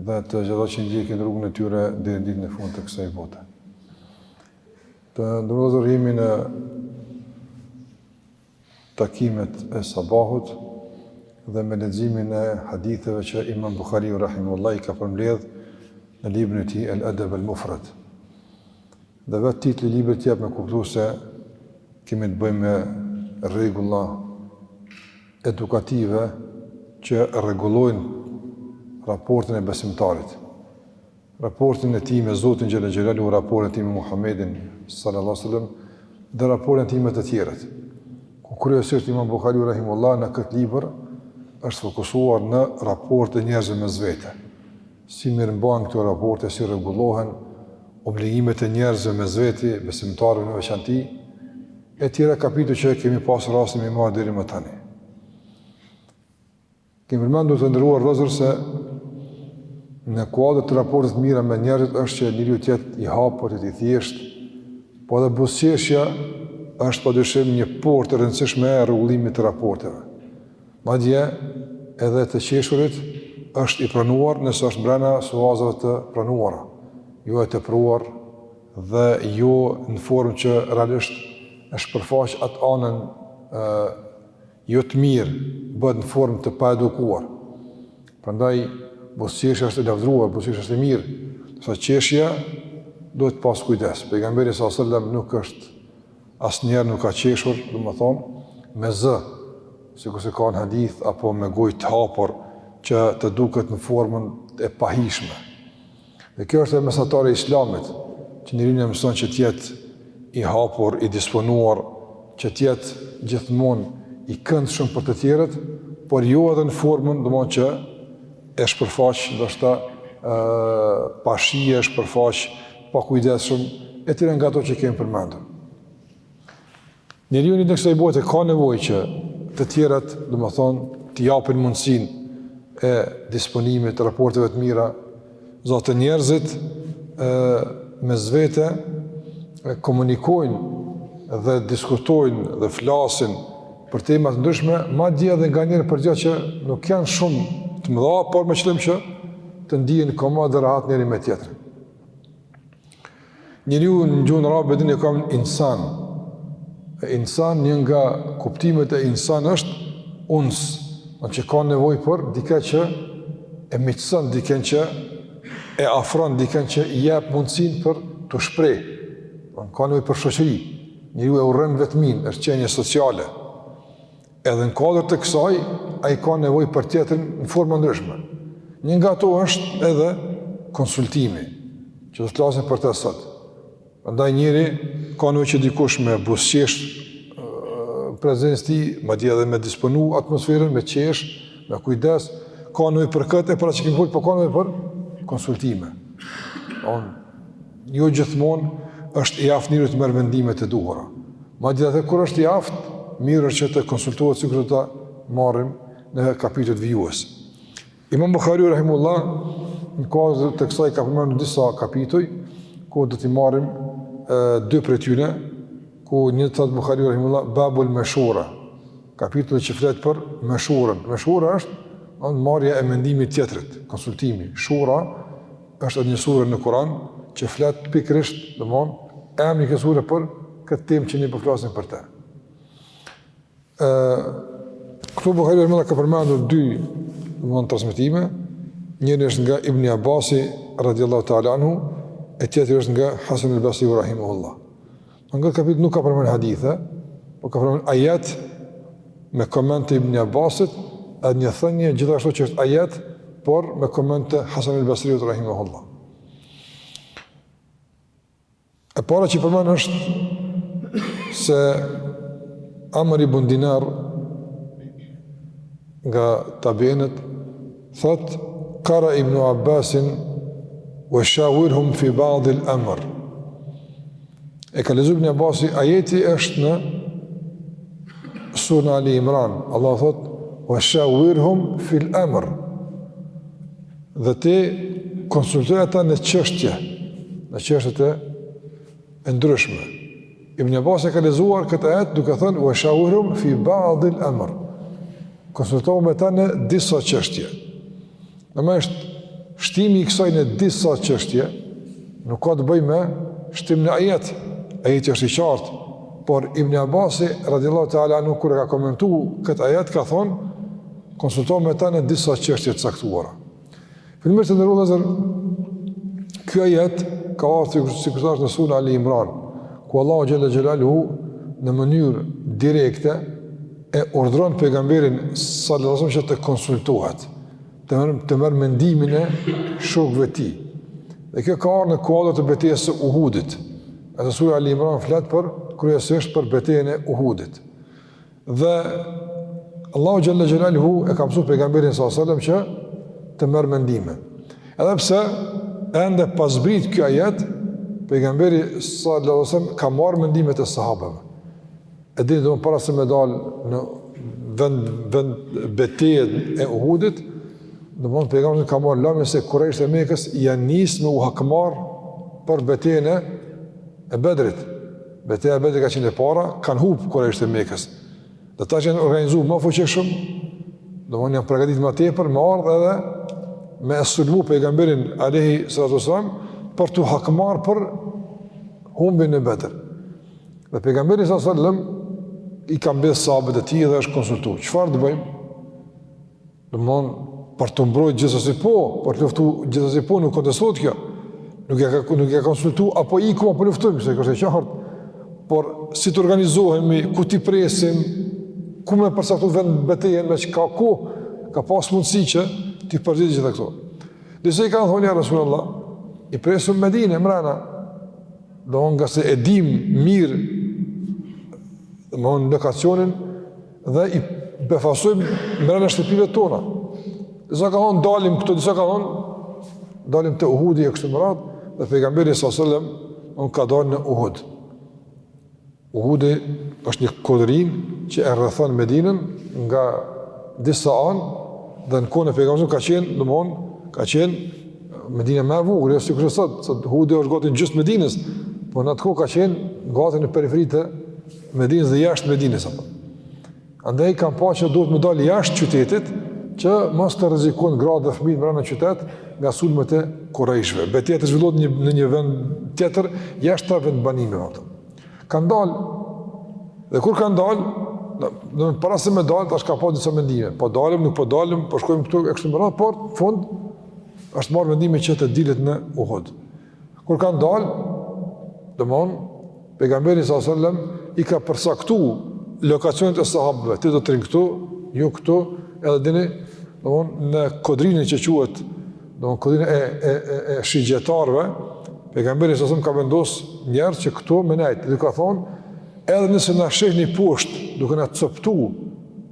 dhe të gjithë ata që ndjekin rrugën e tyre deri në ditën e fundit të kësaj bote. Të nderuar vëllezër jemi në takimet e sabahut dhe me leximin e haditheve që Imam Buhariu rahimehullah i ka përmbledh në librin e tij El Edeb El Mufred. Edhe vetë titulli i librit të jep me kuptu se kemi të bëjmë me rregulla edukative që rregullojnë raportin e besimtarit. Raportin e tij me Zotin xhele xhelaluhu, raportin e tij me Muhamedin sallallahu alejhi ve selem, dhe raportin e tij me të tjerët. Ku kryesisht imam Buhariu rahimehullah në këtë libër është fokusuar në raportet e njerëzve mes vete. si mirëmbahen këto raporte, si rregullohen obligimet e njerëzve mes veti, besimtarëve në veçanti, e tjera kapituj që kemi pas rastin me i marrë deri më tani. Kemi përmendur të nderuar vëllezër se në kuadër të raporteve të mira me njerëzit është që njeriu të jetë i hapër, i thjeshtë, po edhe buzëqeshja është pa dyshim një portë e rëndësishme e rregullimit të raporteve. Madje, edhe të qeshurit është i pranuar nëse është mbrëna suazave të pranuara, jo e tepruar dhe jo në formë që realisht e shpërfaq atë anën jo të mirë, bëhet në formë të paedukuar. Prandaj buzëqeshja është e lavdëruar, buzëqeshja është e mirë, ndërsa qeshja duhet pas kujdes. Pejgamberi sallallahu alejhi ve selem nuk është asnjëherë nuk ka qeshur, domethënë, me zë, sikurse ka në hadith apo me gojë të hapur që të duket në formën e pahijshme. Dhe kjo është mesatarja e Islamit, që njeriun e mëson që të jetë i hapur, i disponuar, që të jetë gjithmonë i këndshëm për të tjerët, por jo edhe në formën, domethënë që e shpërfaq ndoshta pa shije, e shpërfaq pakujdesshëm e tjera nga ato që kemi përmendur. Njeriu i kësaj bote ka nevojë që të tjerët, domethënë, t'i japin mundësinë e disponimit, të raporteve të mira, zaten njerëzit mes vete komunikojnë dhe diskutojnë dhe flasin për tema të ndryshme, madje edhe nganjëherë për gjëra që nuk janë shumë të mëdha, por me qëllim që të ndihen komod dhe rahat njëri me tjetrin. Njeriu në gjuhën arabe e ka emrin insan. E insan një nga kuptimet e insan është uns, që ka nevojë për dikë që e miqëson, dikënd që e afron, dikënd që i jep mundësinë për t'u shpreh. Pra ka nevojë për shoqëri. Njeriu e urren vetminë, është qenje sociale. Edhe në kuadër të kësaj, ai ka nevojë për tjetrin në forma ndryshme. Një nga ato është edhe konsultimi, që do të flasim për të sot. Andaj njeri ka nevojë që dikush me buzëqesh n'prezencë tij, madje edhe me disponu atmosferën me qesh, me kujdes, ka nevojë për këtë e pra që kemi fol, po ka nevojë për konsultime. On Jo gjithmonë është i aftë njeri të merr vendime të duhura. Madje edhe kur është i aftë, mirë është që të konsultohet sikur do ta marrim në kapitujt vijues. Imam Bukhariu rahimullah në kuadër të kësaj ka përmendur disa kapituj ku do t'i marrim dy prej tyre, ku ai thot Bukhariu rahimullah babul mashura. Kapitulli që flet për mashurën. Mashura është marrja e mendimit tjetrit, konsultimi. Shura Është edhe një sure në Kur'an që flet pikërisht, domthon, e kemi në këtë sure për këtë temë që ne po flasim për të. Ë Këtu Buhariu rahimullah ka përmendur dy domthon transmetime, njëri është nga Ibn Abbasi radhiyallahu ta'ala anhu, e tjetri është nga Hasan al-Basri rahimahullahu. Në këtë kapit nuk ka përmend hadithe, po ka përmend ajet me koment të ibn Abbasit, edhe një thënie gjithashtu që është ajet, por me koment të Hasan el Basriut rahimahullah. E para që përmend është se Amr ibn Dinar nga tabiinët thot Kara ibn Abbasin wa shawirhum fi ba'd al-amr E ka lexuar Ibn Abbasi, ajeti është në Surën Ali Imran. Allah thot: "Wa shawirhum fil amr." Dhe ti konsultoji ata në çështje, në çështjet e ndryshme. Ibn Abbasi e ka lexuar këtë ajet duke thënë wa shawirhum fi ba'd al-amr. Konsultohu me ta në disa çështje. Domethënë shtimi i kësaj në disa çështje, nuk ka të bëjë me shtim në ajet, ajeti është i qartë, por Ibn Abasi, radiallahu ta'ala anhu, kur e ka komentu këtë ajet, ka thonë, konsultohu me ta në disa çështje të caktuara. Për në mërë të nërru dhe kjo ajet ka ardh sikur thashë në suren Ali Imran, ku Allahu xhel-le xhelaluhu në mënyrë direkte e urdhëron pejgamberin sallallahu alaihi wasallam që të konsultohet. të merr, të merr mendimin e shokëve të tij. Dhe kjo ka ardh në kuadër të betejës së Uhudit. Se surja Ali Imran flet për, kryesisht për betejën e Uhudit. Dhe Allahu xhel-le xhelaluhu e ka mësu pejgamberin s.a.s. që të merr mendime. Edhe pse ende pa zbrit kjo ajet, pejgamberi s.a.s. ka marrë mendimet e sahabëve. E dini domethon para se me dal në vend, vend beteja e Uhudit, domethon pejgamberi ka marrë lajmin se kurejshët e Mekës, janë nisë me u hakmar për betejën e Bedrit. Beteja e Bedrit ka qenë e para, kanë hupë kurejshët e Mekës. Dhe tash janë organizu më fuqeshëm, domethon janë përgatit më tepër, me ardhë edhe me e sulmu pejgamberin alejhi salatu ve selam për t'u hakmarrë për humbjen e Bedrit. Dhe pejgamberi s.a.s. i ka mbledh sahabët e tij dhe është konsultu. Çfarë të bëjmë? Domthon për të mbrojtur gjithsesi po, për të luftu gjithsesi po nuk kontestohet kjo. Nuk e ka nuk i ka konsultu a po ikim a po luftojmë, se kjo është e qartë. Por si të organizohemi, ku t'i presim, ku me përcaktu vend betejën e çka ku ka pas mundësi që t'i përgjigj gjitha këto. Disa i kanë thonë ja Rasulullah, i presim në Medine mrena, Domethon ngase e dim mirë, domethon lokacionin, dhe i befasojmë mrena shtëpive tona. Disa ka thonë dalim këtu, disa ka thonë dalim te Uhudi e kështu me radhë, dhe pejgamberi s.a.s. domthon ka dalë në Uhud. Uhudi është një kodërin që e rrethon Medinën nga disa anë dhe në kohën e pejgamberit ka qenë, domthon, ka qenë Medina ma e vogël, jo sikur sot, sot Uhudi është gati në gjysë të Medinës, por në atë kohë ka qenë gati në periferi të Medinës dhe jashtë Medinës apo. Andaj kanë pa që duhet me dalë jashtë qytetit, që mos të rrezikohen gratë dhe fëmijët mrena në qytet nga sulmet e kurejshëve. Beteja të zhvillohet një në një vend tjetër jashtë ta vend banimeve apo. Kan dal. Dhe kur kanë dal, domthon para se me dal tash ka pas disa mendime. Po dalim, nuk po dalim, po shkojmë këtu e kështu me radhë, por n'fund është marrë vendimi që të dilet në Uhud. Kur kanë dalë, domthon pejgamberi s.a.s. i ka përcaktu lokacionet e sahabëve, ju do të rrini këtu, ju këtu, edhe e dini, domthon në kodrinën që quhet, domthon kodrina e e e, e shigjetarëve, pejgamberi s.a.s. ka vendos njerëz që këtu me nejt, dhe ka thon, edhe nëse na shihni poshtë, duke na coptu,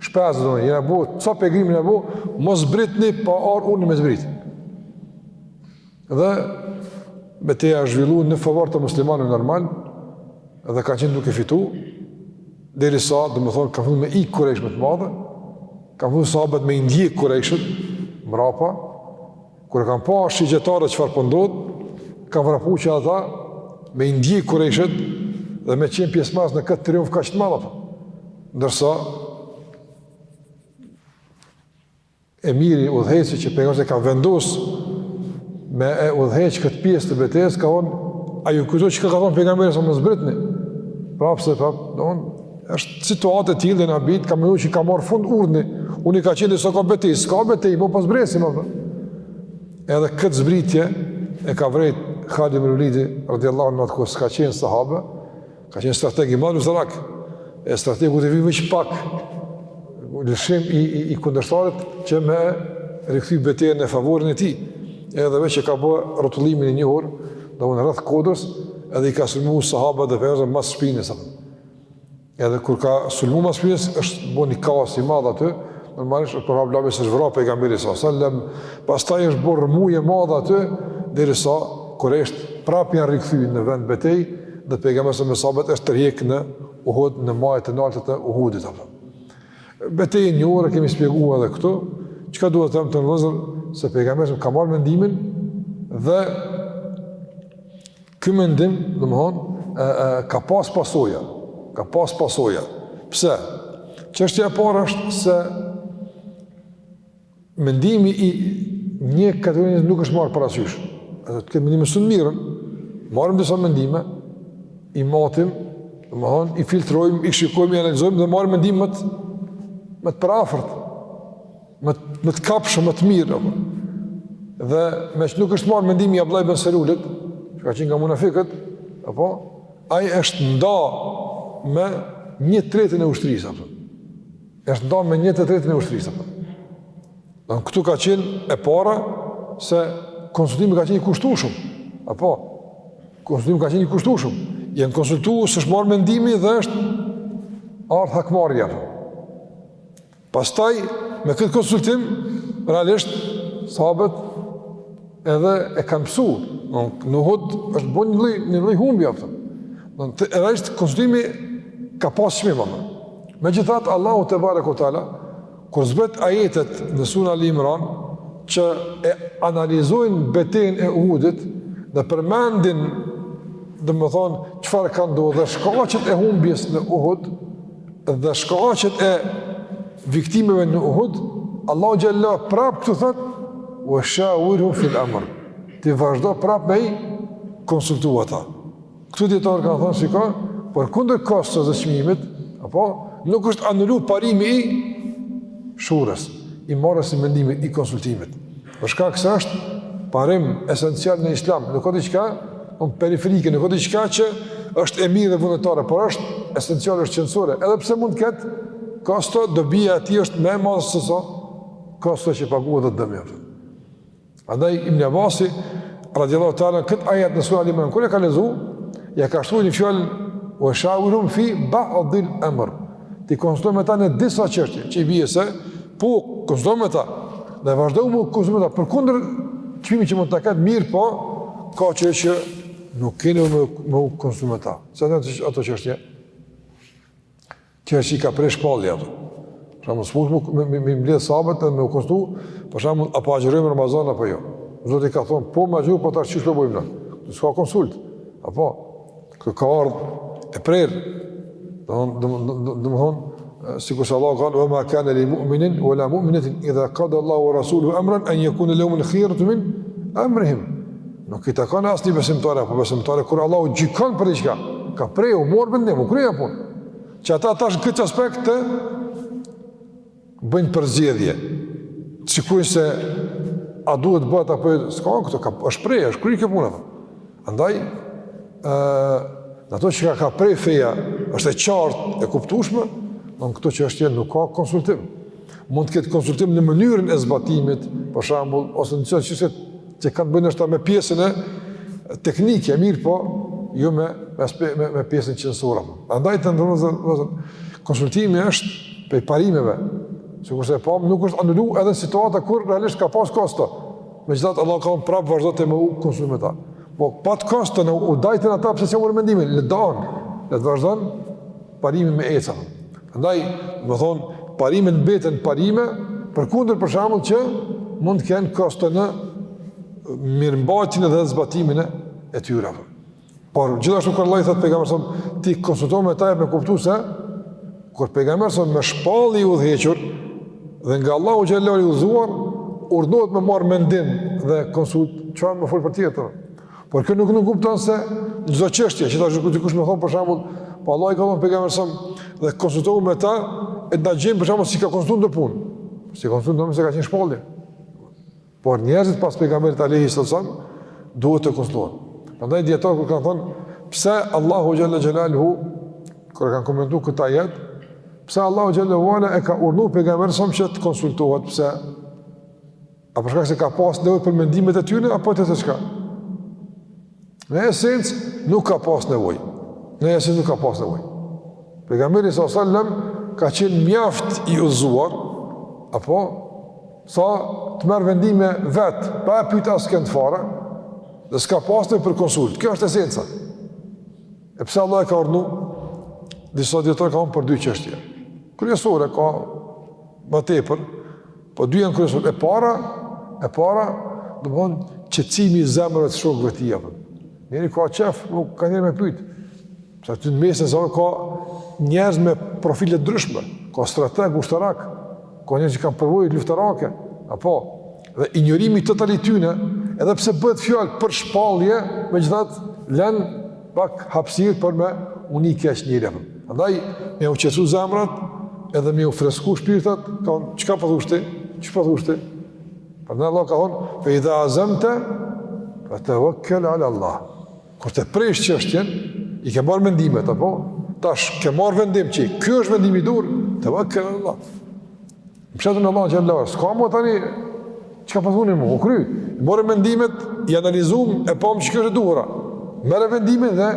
shpezët domthon jena bo copë e grimë apo mos zbritni pa urdhën me zbrit. Dhe beteja është zhvillu në favor të muslimanëve normal dhe kanë qenë duke fitu derisa, domethonë, kanë fillu me ik kurejshët me të madhe, kanë fillu sahabët me i ndjek kurejshët mrapa kur e kanë pa shigjetarët çfarë po ndodh, kanë vrapu edhe ata me i ndjek kurejshët dhe me qenë pjesëmarrës në këtë triumf kaq të madh. Ndërsa emiri, udhëheqsi që pejgamberi ka vendos me e udhëheq këtë pjesë të betejës ka thonë a ju kujto çka ka thonë pejgamberi sa s mos zbritni. Prapë se prapë, domethonë është situatë e tillë sahabët, kanë mendu që ka marr fund urdhri. Urdhri ka qenë sa ka betejë, s'ka betejë, prapë zbresim apo. Edhe këtë zbritje e ka vrejt Khalid ibn Walid radiallahu anhu kur s'ka qenë sahabe, Ka qenë strateg i madh ushtarak, e strategut i vyn veç pak lëshim i, i, i kundërshtarit që me rikthy betejën në favorin e ti, edhe veç e ka bërë rrotullimin e njohur, domethonë rreth kodrës, edhe i ka sulmu sahabët dhe pejgamberin mas shpinës. Edhe kur i ka sulmu mas shpinës, është bo një kaos i madh aty, normalisht është përhap lajmi se është vra pejgamberi sa sallem, pastaj është bërë rrëmujë e madhe aty, derisa kurejshët prapë janë rikthy në vendbetejë, dhe pejgamberi sa me sahabët është tërheq në Uhud në majë të naltë të Uhudit apo. Betejë e njohur e kemi shpjeguar edhe këtu, çka duhet të them te nxjerrim se pejgamberi ka marrë mendimin dhe ky mendim, domthon, ka pas pasoja, ka pas pasoja. Pse? Çështja e parë është se Mendimi i një kategorie nuk është marrë parasysh. Edhe te këto mendime s'mund t'mirren, marrim disa mendime, i matim, domethonë, i filtrojmë, i shikojmë, i analizojmë dhe marrim mendime më të, më të përafërt, më, më të kapshëm, më të mirë. Dhe, dhe meqë nuk është marrë mendimi i Abdullah ben Selulit, që ka qenë nga munafikët, apo, ai është nda me një të tretën e ushtrisë, apo. Është nda me një të tretën e ushtrisë. Në këtu ka qenë e para se konsultimi ka qenë i kushtueshëm. Apo konsultimi ka qenë i kushtueshëm. Janë konsultu se është marrë mendimi dhe është ardh hakmarrja. Pastaj me këtë konsultim realisht sahabët Edhe e kanë pësu, në Uhud është bo një lloj, një lloj humbje, dhe realisht konsultimi ka pas çmim, ama megjithatë Allahu tebareke ue teala, kur zbret ajetet në suren Ali Imran, që e analizojnë betejën e Uhudit, dhe përmendin, domethonë, çfarë ka ndodhë, dhe shkaqet e humbjes në Uhud, Dhe shkaqet e viktimeve në Uhud, Allahu xhelehu prap këtu thot wa shawirhum fil amr. Ti vazhdo prap me i konsultu ata. Këtu dijetarët kanë thënë shiko, përkundër kostos dhe çmimit, apo nuk është anulu parimi i shurës, i marrjes së mendimit, i konsultimit. Për shkak se është parim esencial në islam, nuk o diçka periferike, nuk o diçka që është e mirë dhe vullnetare, por është esenciale është qenësore. Edhe pse mund të ketë kosto, dobija e tij është më e madhe se sa kosto që paguhet dhe dëmi. Andaj Ibn Abbasi radiallahu ta'ala këtë ajet në sura Al-Imran, kur e ka lexu, ja ka shtu një fjalë wa shawirum fi ba'd al-amr. Ti konsultohu me ta në disa çështje, që i bie se po konsultohu me ta dhe vazhdo me u konsultu me ta përkundër çmimit që mund të ketë mirëpo ka çështje që nuk keni me u konsultu me ta. Se ato çështje, çështje i ka pre shpallja ato. Pra s'mund me i mbledh sahabët dhe me u konsultu, për shembull, a po agjërojmë Ramazan apo jo. Zoti ka thonë, po me agjëru po tash çish po bëjmë. S'ka konsult. Apo Çka ka ardhë e prerë, domethonë, sikurse Allahu tha ue ma kane li mu'minin, ue la mu'minetin, idha kada Allahu ue Resuluhu emran, en jekune lehumul khijeretu min emrihim. Nuk i takon asnjë besimtari, apo besimtare, kur Allahu gjykon për diçka, ka pre, u mor vendim, u kry kjo punë. Që ata tash në këtë aspekt të bëjnë përzgjedhje, të shikojnë se a duhet bëhet apo jo, s'ka këto, ka, është pre, është kry kjo puna. Andaj, e, në ato që ka, ka pre feja, është e qartë, e kuptushme, në në këto çështje nuk ka konsultim. Mund të ketë konsultim në mënyrën e zbatimit, për shembull, ose në çështje Që kanë të bëjnë tash me pjesën teknike, mirëpo, jo jo me, me, me, me pjesën qenësore. Andaj të nderuar dhe, dhe, dhe, konsultimi është prej parimeve, që sikurse e pamë, nuk është anulu edhe në situata kur realisht ka pas kosto. Megjithatë, Allahu ka thonë prapë vazhdo ti me u konsultu me ta. Po, pat kosto na u dajtën ata pse që more mendimin, le t'dahen, le të vazhdon parimi me ecë. Andaj, domethonë, parimet mbeten parime, përkundër për shembull që mund të kenë kosto në mirëmbajtjen dhe zbatimin e tyre. Por, gjithashtu kur Allahu i thotë Pejgamberit alejhi selam, ti konsultohu me ta, e me kuptu se, kur Pejgamberi alejhi selam me shpallje i udhëhequr, dhe nga Allahu xhelle i udhëzuar, urdhnohet me marrë mendim dhe konsult, çka me fol për tjetër. Por kjo nuk nënkupton se në gjitha çështje, që tash dikush me thonë për shembull, po po Allahu i ka thonë Pejgamberit alejhi selam, dhe konsultohu me ta, e ta gjejmë për shembull s'i ka konsultu në punë. S'i ka konsultu në punë, se ka qenë shpallje. Por njerëzit pas Pejgamberit alejhi selam, duhet të konsultohen. Prandaj dijetarët kur kanë thonë, pse Allahu xhelle xhelaluhu, kur kanë komentu këtë ajet, pse Allahu xhelle shanuhu e ka urdhnu Pejgamberin alejhi selam që të konsultohet, pse A për shkak se ka pas nevojë për mendimet e tyre apo të çka? Në esencë nuk ka pas nevojë. Në esencë nuk ka pas nevojë. Pejgamberi alejhi selam ka qenë mjaft i udhëzuar apo sa të merr vendime vet pa e pyet askënd fare dhe s'ka pas nevojë për konsult. Kjo është esenca. E pse Allah e ka urdhnu? Disa dijetarë ka thonë për dy çështje kryesore, ka më tepër, Po dy janë kryesore. E para, e para, domethonë qetësimi i zemrave të shokëve të tij. Njeri ka qejf, nuk ka njeri me pyet. Pse aty në mesin tonë ka njerëz me profile të ndryshme, ka strateg ushtarak, ka njerëz që kanë përvojë luftarake, apo dhe injorimi total i tyre, edhe pse bëhet fjalë për shpallje, megjithatë lën pak hapësirë për me u ni keq njeri. Prandaj, me u qesu zemrat, edhe me u fresku shpirtat, ka thonë, çka po thoshti? Çka po thoshti? Prandaj Allahu ka thonë, fe idha azemte, fe tevekkel ala Allah. Kur ta presh çështjen, i ke marrë mendimet, apo? Tash ke marrë vendim që ky është vendimi i duhur, tevekkel ala Allah. Mbështetu n'Allahun xhelle, s'ka më tani, çka po thoni më, u kry. I more mendimet, i analizum, e pam çka është e duhura. Merre vendimin dhe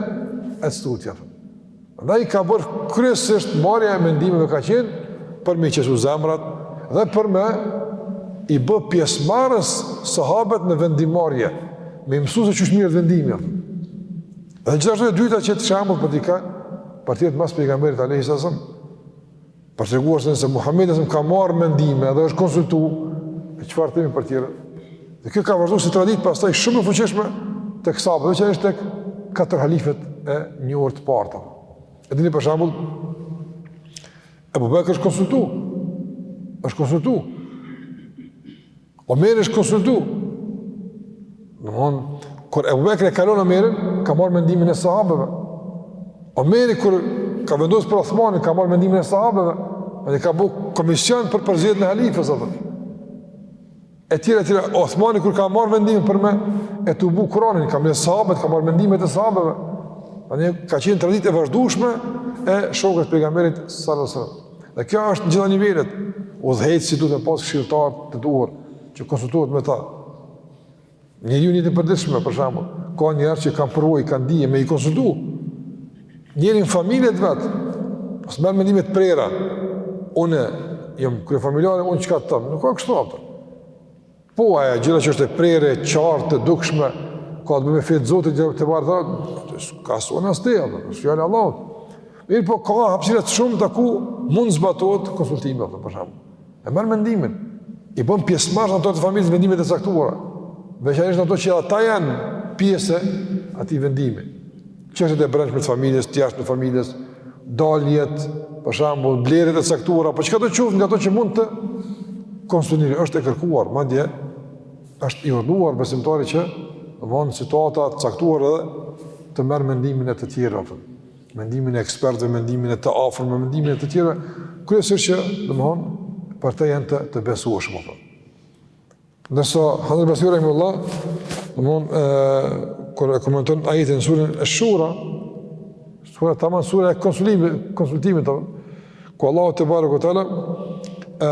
ec tutje. Andaj ka bërë kryesisht marrja e mendimeve ka qenë për me i qesu zemrat dhe për me i bë pjesëmarrës sahabet në vendimmarrje, me i mësu se qysh merret vendimi. Dhe gjithashtu e dyta që të jetë shembull për dikë, për tjerët mas pejgamberit a.s. Për të treguar se nëse Muhamedi a.s. ka marrë mendime dhe është konsultu, e çfarë themi për tjerët? Dhe kjo ka vazhdu si traditë pastaj shumë e fuqishme tek sahabët, veçanërisht tek katër halifet e njohur të parë. E dini për shembull Abu Bakr është konsultu. Është konsultu. Omeri është konsultu. Në mund, kur Ebu Bekri e ka lon Omerin, ka marrë mendimin e sahabeve. Omeri kur ka vendosë për Osmanin, ka marrë mendimin e sahabeve. Dhe ka bu komision për përzgjedhjen e halifes atëherë. E tjera, e tjera, Osmani kur ka marrë vendimin për me e tubu Kuranin, ka me sahabet, ka marrë mendimin e sahabeve. Dhe ka qenë traditë e vazhdushme e shokëve të pejgamberit sallallahu alaihi wasallam. Dhe kjo është në gjitha nivelet, udhëheqësi duhet me pasë këshilltarë të duhur, që konsultohet me ta. Njeriu n'jetën e përditshme, për shembull, ka njerëz që kanë përvojë, kanë dije, me i konsultu. Njeri n'familje t'vet, pa s'merr vendime të prera, unë jam kryefamiljar, unë çka të thom, nuk ka kështu apo. Po ato gjëra që është e prerë, e qartë, e dukshme, ka të bëjë me fetë Zotit tebareke ve teala, s'ka asnjë tjetër, dhe, është fjalë Allahut. Mirëpo ka hapësira të shumta ku mund zbatohet konsultimi, dhe, për shembull. E merr mendimin, i bën pjesëmarrës anëtarët e familjes vendime të caktuara, veçanërisht në ato që ata janë pjesë atij vendimi, çështjet e brendshme të familjes, të jashtme të familjes, daljet, për shembull, blerjet e caktuara, po çkado qoftë nga ato që mund të konsultohen, është e kërkuar, madje është i urdhëruar besimtari që domethënë situata të caktuara dhe të merr mendimin e të tjerëve mendimin e ekspertëve, mendimin e të afërm, mendimin e të tjerëve, kryesisht që, domthon, për ta janë të, të besueshëm apo. Ndërsa Hasan el-Basri rahimullah, domthon ë kur e komenton ajetin në surën Ash-Shura, sura tamam sura e konsultimit, konsultimit apo ku Allahu tebareke ve teala ë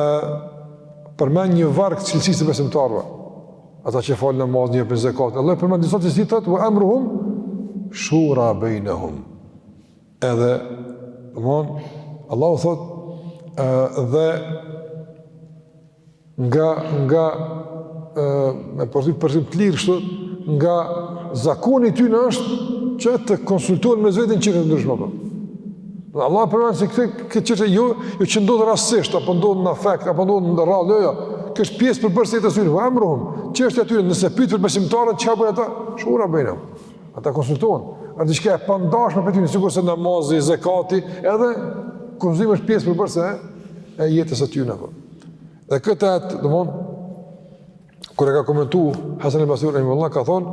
përmend një varg cilësish të besimtarëve. Ata që falin namaz, japin zekat. Allah përmend në disa ajete, ve emruhum, shura bejnehum. Edhe, domethënë, Allahu thot, dhe nga, nga, me përkthim, përkthim të lirë, kështu, nga zakoni i tyne është që të konsultohen mes veti çështje të ndryshme apo. Dhe Allah përmend se këtë, këtë çështje jo, jo që ndodh rastësisht, apo ndodh në afekt, apo ndodh rrallë, jo, jo, kjo është pjesë përbërëse e tyre, ve emruhum, çështja e tyre, nëse pyet për besimtarët, çka bëjnë ata, shura bejnehum, Ata konsultohen. Është diçka e pandashme për ta, sikurse namazi, zekati, edhe konsultimi është pjesë përbërëse e jetës së tyre apo. Dhe këtë ajet, domethënë kur e ka komentu Hasan al-Basri rahimullah ka thon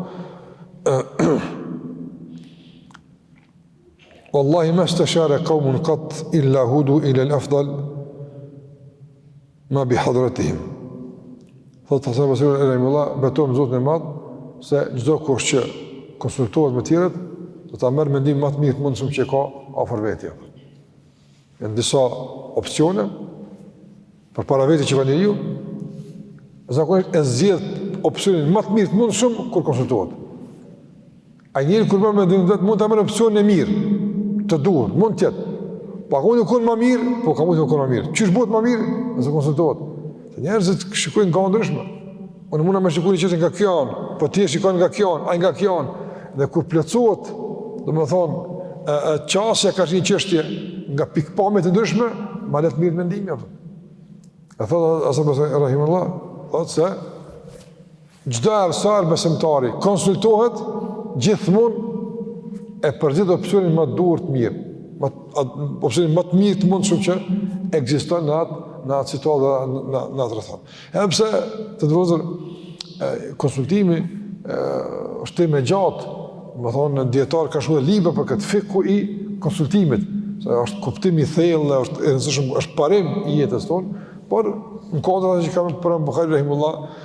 Wallahi ma stashara qawmun qat illa hudu ila al-afdal Ma bi hadratihim. Thotë Hasan al-Basri rahimullah, betohem në Zotin e Madh, se çdokush që konsultohet me tjerët, do ta merr mendimin ma të mirë të mundshëm që ka afër vetes. Janë disa opcione, përpara vetes që ka njeriu, zakonisht e zgjedh opcionin ma të mirë të mundshëm, kur konsultohet. A njeriu kur merr vendimin vetë, mund ta merr opcionin e mirë, të duhur, mund të jetë. Po ka mund me kënë ma mirë, po ka mundësi me kënë ma mirë. Qysh bëhet ma mirë, nëse konsultohet. Se njerëzit shikojnë nga anë të ndryshme. Unë mund ta shikoj qështjen nga kjo anë, po ti e shikon nga kjo anë, ai nga kjo anë. Dhe kur plotësohet, domethënë, e, e, qasja ndaj një qështje nga pikëpamje të ndryshme, ma lehtë merret mendimi, apo. E thotë, Hasan Basri, Rahimullah, thotë se, Çdo herë sa herë besimtari konsultohet, gjithmonë e përzgjedh opsionin më të duhur të mirë, më opsionin më të mirë të mundshëm që ekziston në atë në atë situatë dhe në në atë rrethanë. Edhe pse të nderuar vëllezër konsultimi është temë e gjatë, domethonë dijetarë ka shumë libra për këtë fiku i konsultimit, se është kuptim i thellë, është i rëndësishëm, është parim i jetës tonë, por në kuadër që ka pru Buhari rahimullah,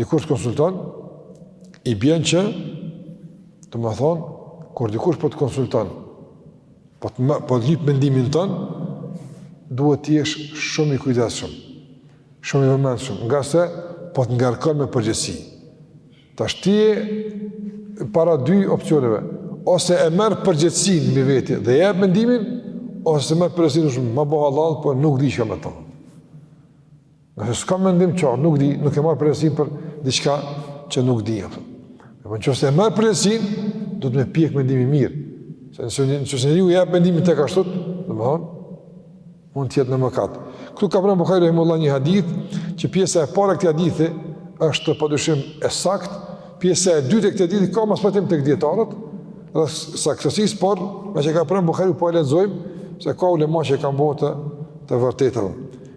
Dikush të konsulton, i bjen që, domethonë, kur dikush po të konsulton, po të, më, po të lyp mendimin ton, duhet të jesh shumë i kujdesshëm, shumë i vëmendshëm, ngase po të ngarkon me përgjegjësi. Tash ti je para dy opcioneve, ose e merr përgjegjësinë mbi veti dhe e jep mendimin, ose s'e merr përgjegjësinë, thush, ma bo hallall, po nuk di çka me t'thon. Nëse s'ka mendim të qartë, nuk di, nuk e marr përgjegjësinë për diçka që nuk di apo. Po nëse e marr përgjegjësinë, duhet me pjek mendimin mirë. Se nëse një nëse njeriu jep mendimin tek ashtu, domthon mund të jetë në mëkat. Ktu ka pru Buhari rahimullahu një hadith, që pjesa e parë e këtij hadithi është padyshim e saktë, pjesa e dytë e këtij hadithi ka mospajtim tek dijetarët, rreth saktësisë, por meqë ka pru Buhari po e lexojmë se ka ulema që kanë bo të të vërtetë.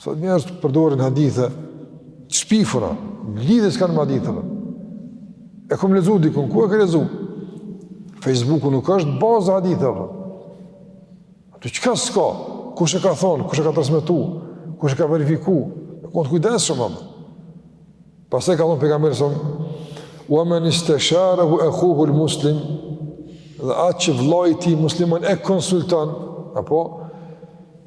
Sot njerëzit përdorin hadithe të shpifura, lidhje s'kanë me haditheve. E kom lexu dikun, ku e ke lexu? Facebooku nuk është baza e haditheve. Aty çka s'ka, kush e ka thonë, kush e ka transmetu, kush e ka verifiku, me kon të kujdesshëm apo. Pastaj ka thonë pejgamberi son, "Wa man istasharahu akhuhu al-muslim" dhe atë që vllai i tij musliman e konsulton, apo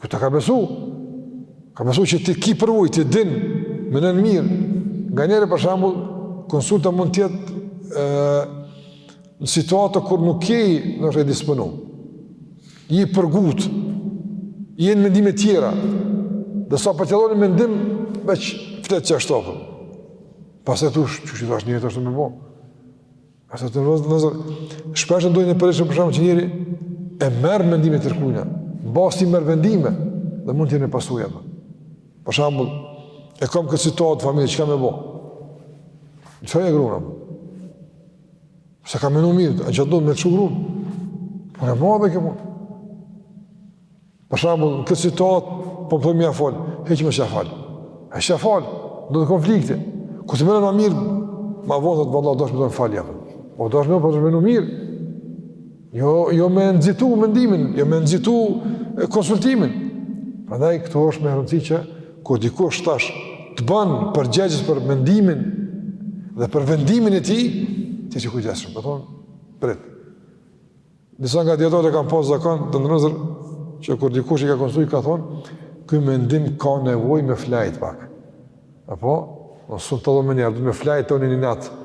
Ky të ka besu. Ka besu që ti ki përvoj, ti din, menon mirë. Nganjëherë, për shambull, konsulta mund t'jetë e, në situatë kur nuk je ndoshta i disponum. Je përgut, je në mendime tjera, dhe sa për t'ja dhon ni mendim, veç flet qashtu apo. Pastaj thush, qe qitash njashtu me bo. Asa të nderuar vëllezër, shpesh ndodhin e përreshën për shembull që njeri e merr mendimin e tjetërkujna, mbasi merr vendime dhe mund të jenë me pasoja. Për, për shembull, e kam këtë situatë familje, çka me bo? Në fejë e gruna, s'e ka menu mirë, a që do me lshu grun, por e madhe ke mund. Për shembull, në këtë situatë po bëjmë ja fal, hiç mos ja fal. Ai s'ja fal, del te konflikti. Kur të menon më mirë, ma vonë do të dashmë të fal jam. Po do të më bësh më mirë. Jo, jo me nxitu mendimin, jo me nxitu konsultimin. Prandaj këtu është me rëndësi që kur dikush tash të bën përgjegjës për mendimin dhe për vendimin e tij, t'jesh i kujdesshëm, me thonë prit. Disa nga dijetarët e kanë pas zakon domethënë që kur dikush i ka konsultu kanë thonë, ky mendim ka nevojë me flejt pak. Apo, s'mund ta dhom menjëherë, du me flejt unë një natë.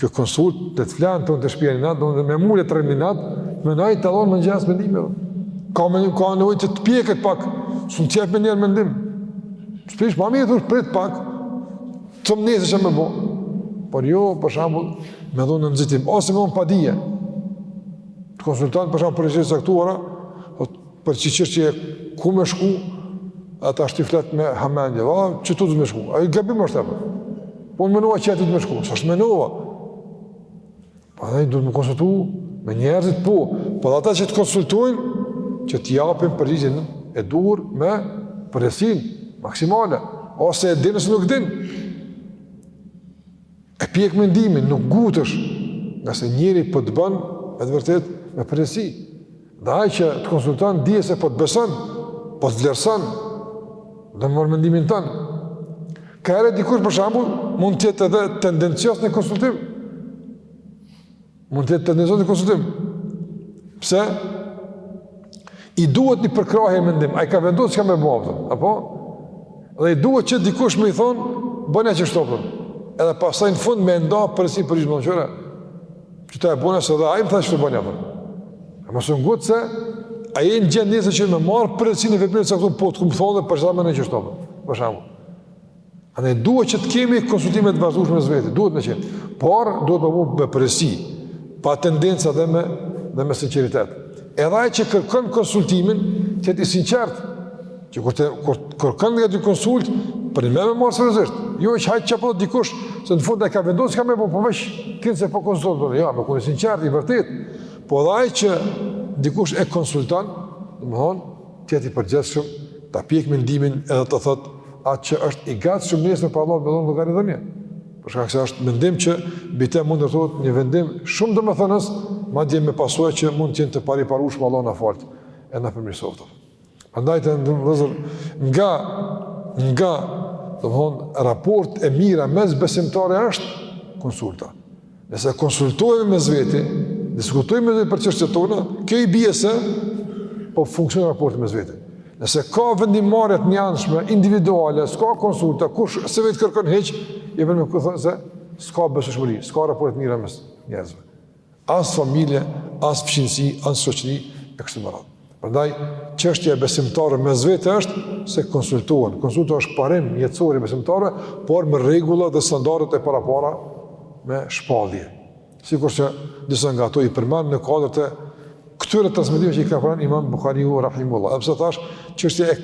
Kjo konsultë le të flen unë te shpia një natë, du me mullet të rrin një natë, manej të dhom nesër mendim. Ka me ka nevojë të piqet pak, s'mund jep menjëherë mendim. Shpesh ma mirë thush prit pak. Të thom nesër çka me bo, por jo, për shembull, me dhonë në nxitim, ose me dhonë pa dije. Të konsulton, për shembull, për çështje të caktuara, për çështje ku me shku, ata është i flet me hamendje, a, qëtu me shku, ai gabim është apo. Po unë menova qëtu me shku, s'është menova. Prandaj duhet m'u konsultu me njerëzit po, po dhe ata që të konsultojnë, që të japin përgjigjen e duhur me përgjegjësi maksimale, ose e dinë ose nuk dinë. E pjek mendimin, nuk ngutesh, ngase njeri po të bënë, me të vërtetë, me përgjegjësi. Dhe ai që të konsulton dije se po të beson, po të vlerëson, do të marrë mendimin tënd. Ka edhe dikush për shembull, mund të jetë edhe tendencios në konsultim. Mund të jetë tendencios në konsultim. Pse? I duhet një përkrahje n'mendim, ai ka vendosë çka me bo, apo? Dhe i duhet që dikush me i thonë, bone qështu pra. Edhe pastaj në fund me nda përgjegjësi për shembull nesër. Qëta e bona se edhe ai më tha bone apo. Ama s'ngutet se, a je në gjendje nesër me marrë përgjegjësinë e veprimit se këtu, po të kam thonë dhe për qëta bone qështu, për shembull. A ne duhet që të kemi konsultime të vazhdushme mes veti, duhet me qenë, por duhet me bo me përgjegjësi, pa tendenca dhe me, dhe me sinceritet. Edhe ai që kërkon konsultimin, t'jetë i sinqertë, Që kur të kur kërkon nga ti konsultë, për me marrë seriozisht. Jo që hajt ça po dikush, se në fund ai ka vendosur çka me bo po veç, kinse se po konsulton, por jo, me qenë i sinqertë vërtet. Po dhe ai që dikush e konsulton, domthon, t'jetë i përgjegjshëm ta pjek mendimin edhe të thot atë që është i gatshëm nesër para Allahut me dhënë llogari dhënie. Për shkak se është mendim që mbi të mund të ndërtohet një vendim shumë domethënës, madje me pasoja që mund të jenë të pariparueshme Allahu na faltë. E na përmirësoftë. Andaj të nderum vllezër, nga, nga, domethënë, raporte t'mira mes besimtarëve është konsulta. Nëse konsultohemi mes veti, diskutojmë mes veti për çështjet tona, kjo i bje se po funksionon raporti mes veti. Nëse ka vendimmarrje të njëanshme, individuale, s'ka konsulta, kush s'e vet kërkënd hiç, po nënkupton se s'ka besueshmëri, s'ka raporte t'mira mes njerëzve. as familje, as fqinjësi, as shoqëri e kështu me radhë. Prandaj çështja e besimtarëve mes veti është se konsultohen. Konsulta është parim jetësor i besimtarëve, por me rregullat dhe standardet e parapara me shpallje. Sikurse disa nga ato i përmendëm në kuadër të këtyre transmetimeve që i ka pru Imam Buhariu rahimullah. Edhe pse thash çështja e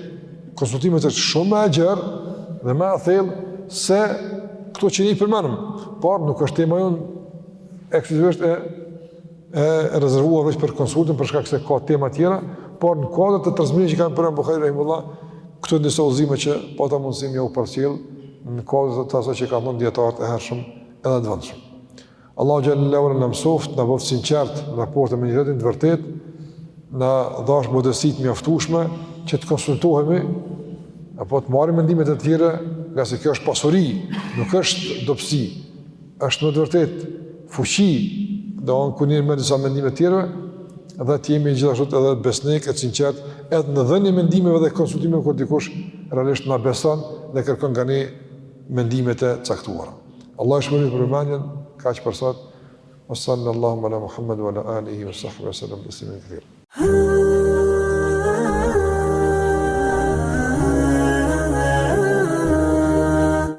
konsultimit është shumë më e gjerë dhe më e thellë se këto që i përmendëm, por nuk është tema jonë ekskluzivisht e e rezervuar vetëm për konsultën për shkak se ka tema të tjera, por në kuadër të transmetimit që ka pru Buhariu rahimullah, këto janë disa udhëzime që pata mundësi me jau përcjell në kuadër të asaj që kanë thënë dietarët e hershëm edhe të vonshëm. Allahu xhel-le ve ala na mësoftë na bëftë t'sinqertë në raportin me njëri-tjetrin, na dhashtë modesti të mjaftueshme që të konsultohemi apo të marrim mendimet e tjerëve, ngase kjo është pasuri, nuk është dobësi. Është me të vërtet fuqi, domethënë kur njeriu merr disa mendime t'tjerëve, dhe të jemi gjithashtu edhe besnikë e t'sinqertë, edhe në dhënien e mendimeve dhe konsultimeve kur dikush realisht na beson dhe kërkon nga ne mendimet e caktuara. Allahu ju shpërbleftë për vëmendjen, kaq për sot, wa sallallahu ala Muhammed, wa ala alihi, wa sahbihi, wa sallam, o sallam, o sallam,